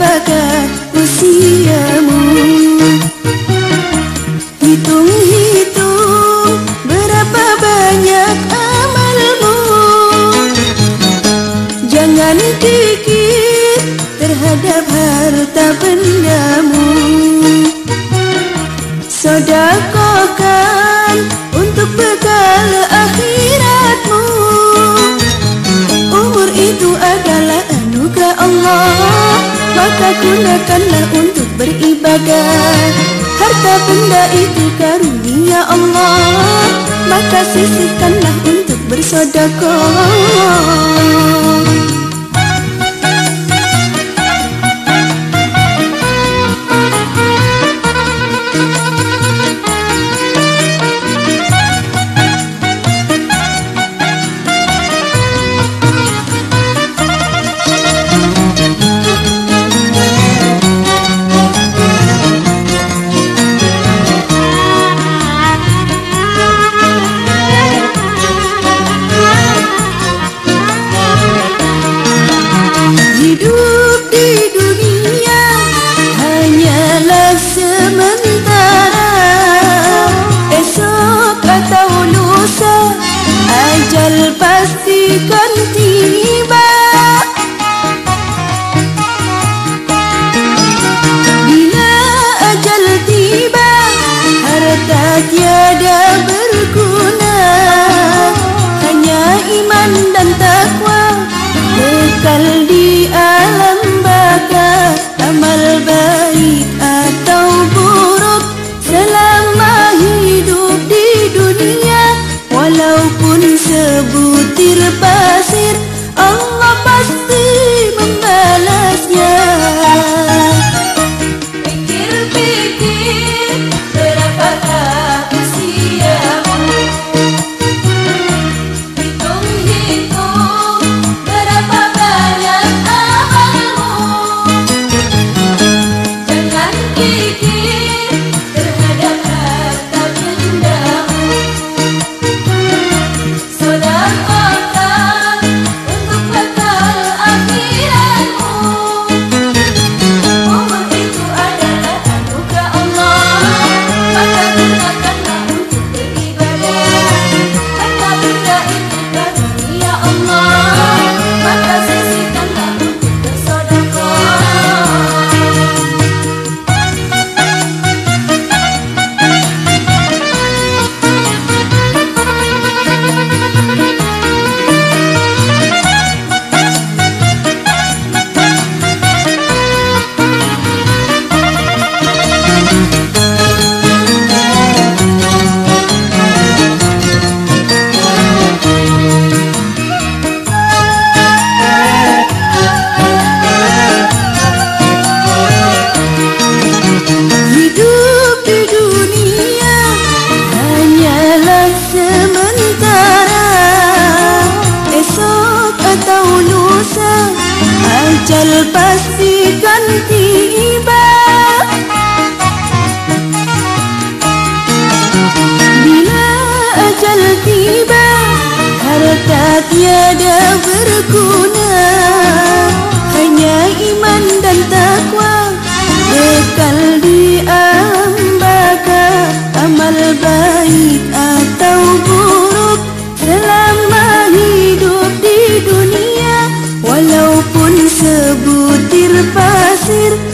apakah usiamu. Hitung-hitung berapa banyak amalmu. Jangan dikit terhadap harta bendamu. Sodakokan untuk bekal akhiratmu. Umur itu adalah anugerah Allah maka gunakanlah untuk beribadah, Harta benda itu karunia Allah. Maka sisihkanlah untuk bersodakoh that you pastikan tiba. Bila ajal tiba Harta tiada berguna. decir